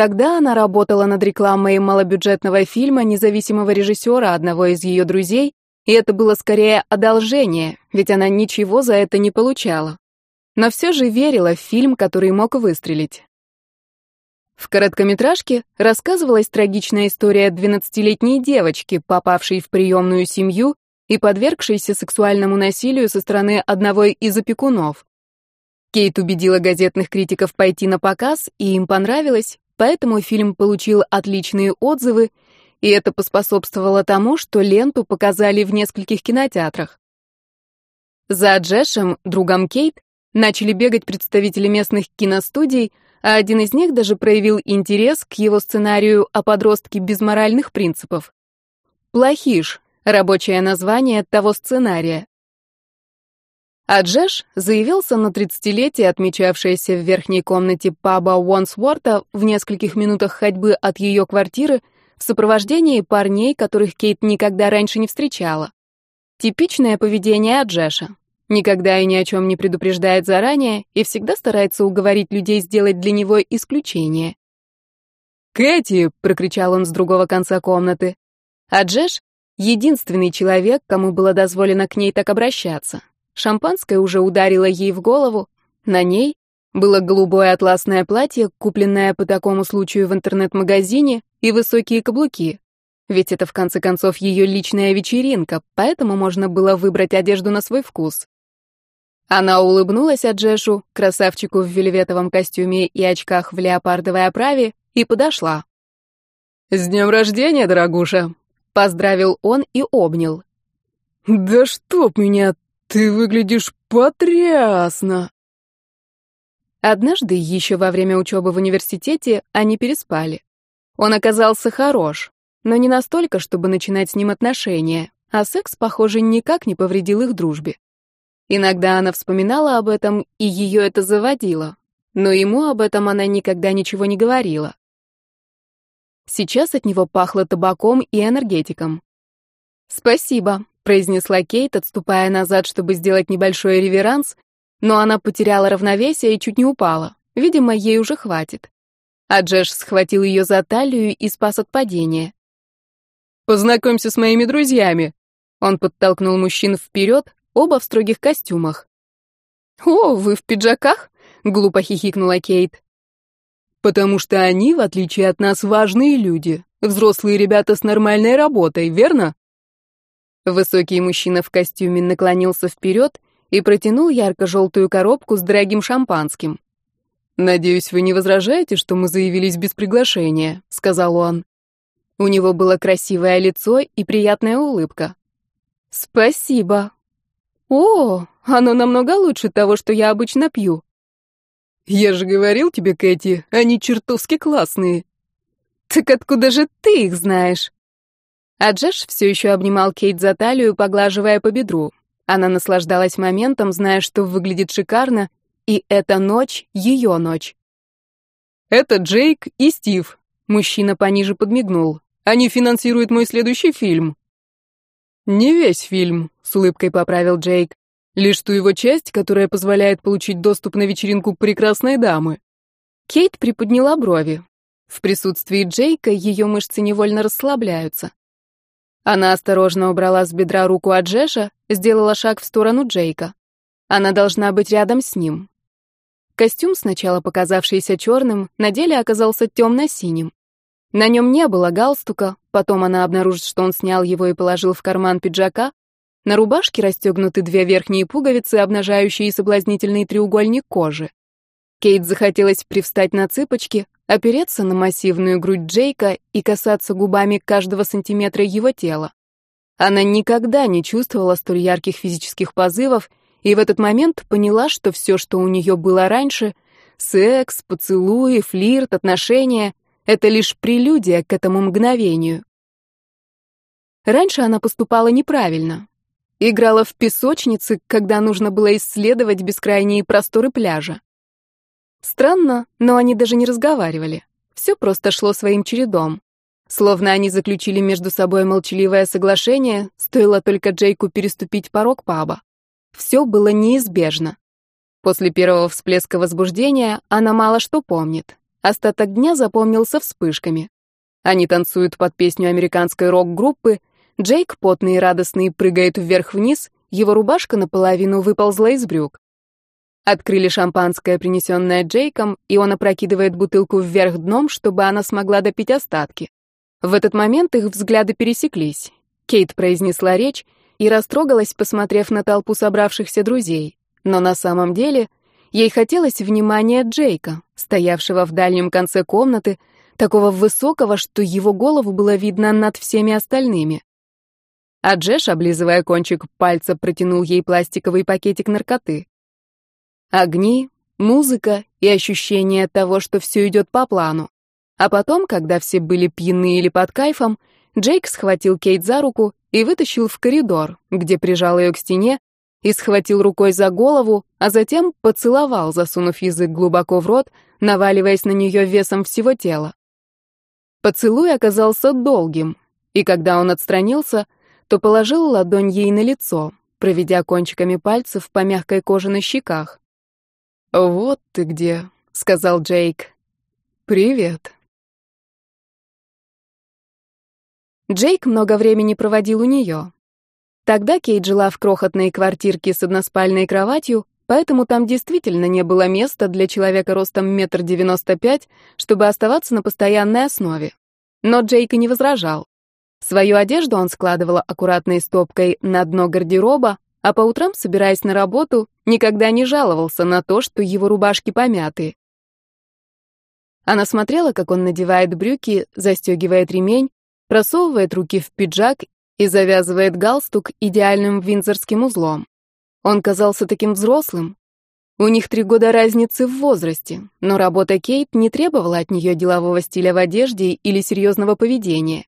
Тогда она работала над рекламой малобюджетного фильма независимого режиссера одного из ее друзей, и это было скорее одолжение, ведь она ничего за это не получала. Но все же верила в фильм, который мог выстрелить. В короткометражке рассказывалась трагичная история 12-летней девочки, попавшей в приемную семью и подвергшейся сексуальному насилию со стороны одного из опекунов. Кейт убедила газетных критиков пойти на показ, и им понравилось, поэтому фильм получил отличные отзывы, и это поспособствовало тому, что ленту показали в нескольких кинотеатрах. За Джешем, другом Кейт, начали бегать представители местных киностудий, а один из них даже проявил интерес к его сценарию о подростке без моральных принципов. «Плохиш» — рабочее название того сценария. А Джеш заявился на 30-летие, отмечавшееся в верхней комнате паба Уонсворта в нескольких минутах ходьбы от ее квартиры в сопровождении парней, которых Кейт никогда раньше не встречала. Типичное поведение Аджеша. Никогда и ни о чем не предупреждает заранее и всегда старается уговорить людей сделать для него исключение. «Кэти!» — прокричал он с другого конца комнаты. А Джеш — единственный человек, кому было дозволено к ней так обращаться. Шампанское уже ударило ей в голову. На ней было голубое атласное платье, купленное по такому случаю в интернет-магазине, и высокие каблуки. Ведь это, в конце концов, ее личная вечеринка, поэтому можно было выбрать одежду на свой вкус. Она улыбнулась Аджешу, красавчику в вельветовом костюме и очках в леопардовой оправе, и подошла. «С днем рождения, дорогуша!» — поздравил он и обнял. «Да чтоб меня, ты выглядишь потрясно!» Однажды, еще во время учебы в университете, они переспали. Он оказался хорош, но не настолько, чтобы начинать с ним отношения, а секс, похоже, никак не повредил их дружбе. Иногда она вспоминала об этом, и ее это заводило. Но ему об этом она никогда ничего не говорила. Сейчас от него пахло табаком и энергетиком. «Спасибо», — произнесла Кейт, отступая назад, чтобы сделать небольшой реверанс, но она потеряла равновесие и чуть не упала. Видимо, ей уже хватит. А Джеш схватил ее за талию и спас от падения. «Познакомься с моими друзьями», он подтолкнул мужчин вперед, оба в строгих костюмах. «О, вы в пиджаках?» — глупо хихикнула Кейт. «Потому что они, в отличие от нас, важные люди, взрослые ребята с нормальной работой, верно?» Высокий мужчина в костюме наклонился вперед и протянул ярко-желтую коробку с дорогим шампанским. «Надеюсь, вы не возражаете, что мы заявились без приглашения», — сказал он. У него было красивое лицо и приятная улыбка. «Спасибо», «О, оно намного лучше того, что я обычно пью». «Я же говорил тебе, Кэти, они чертовски классные». «Так откуда же ты их знаешь?» А Джеш все еще обнимал Кейт за талию, поглаживая по бедру. Она наслаждалась моментом, зная, что выглядит шикарно, и эта ночь — ее ночь. «Это Джейк и Стив», — мужчина пониже подмигнул. «Они финансируют мой следующий фильм». «Не весь фильм», — с улыбкой поправил Джейк. «Лишь ту его часть, которая позволяет получить доступ на вечеринку прекрасной дамы». Кейт приподняла брови. В присутствии Джейка ее мышцы невольно расслабляются. Она осторожно убрала с бедра руку от Джеша, сделала шаг в сторону Джейка. Она должна быть рядом с ним. Костюм, сначала показавшийся черным, на деле оказался темно-синим. На нем не было галстука, потом она обнаружит, что он снял его и положил в карман пиджака. На рубашке расстегнуты две верхние пуговицы, обнажающие соблазнительный треугольник кожи. Кейт захотелось привстать на цыпочки, опереться на массивную грудь Джейка и касаться губами каждого сантиметра его тела. Она никогда не чувствовала столь ярких физических позывов и в этот момент поняла, что все, что у нее было раньше — секс, поцелуи, флирт, отношения это лишь прелюдия к этому мгновению. Раньше она поступала неправильно. Играла в песочнице, когда нужно было исследовать бескрайние просторы пляжа. Странно, но они даже не разговаривали. Все просто шло своим чередом. Словно они заключили между собой молчаливое соглашение, стоило только Джейку переступить порог паба. Все было неизбежно. После первого всплеска возбуждения она мало что помнит. остаток дня запомнился вспышками. Они танцуют под песню американской рок-группы, Джейк, потный и радостный, прыгает вверх-вниз, его рубашка наполовину выползла из брюк. Открыли шампанское, принесенное Джейком, и он опрокидывает бутылку вверх дном, чтобы она смогла допить остатки. В этот момент их взгляды пересеклись. Кейт произнесла речь и растрогалась, посмотрев на толпу собравшихся друзей. Но на самом деле ей хотелось внимания Джейка, стоявшего в дальнем конце комнаты, такого высокого, что его голову было видно над всеми остальными. А Джеш, облизывая кончик пальца, протянул ей пластиковый пакетик наркоты. Огни, музыка и ощущение того, что все идет по плану. А потом, когда все были пьяны или под кайфом, Джейк схватил Кейт за руку и вытащил в коридор, где прижал ее к стене и схватил рукой за голову, а затем поцеловал, засунув язык глубоко в рот, наваливаясь на нее весом всего тела. Поцелуй оказался долгим, и когда он отстранился, то положил ладонь ей на лицо, проведя кончиками пальцев по мягкой коже на щеках. «Вот ты где», — сказал Джейк. «Привет». Джейк много времени проводил у нее. Тогда Кейт жила в крохотной квартирке с односпальной кроватью, поэтому там действительно не было места для человека ростом метр девяносто пять, чтобы оставаться на постоянной основе. Но Джейк и не возражал. Свою одежду он складывал аккуратной стопкой на дно гардероба, а по утрам, собираясь на работу, никогда не жаловался на то, что его рубашки помяты. Она смотрела, как он надевает брюки, застегивает ремень, просовывает руки в пиджак и завязывает галстук идеальным винзорским узлом. Он казался таким взрослым. У них три года разницы в возрасте, но работа Кейт не требовала от нее делового стиля в одежде или серьезного поведения.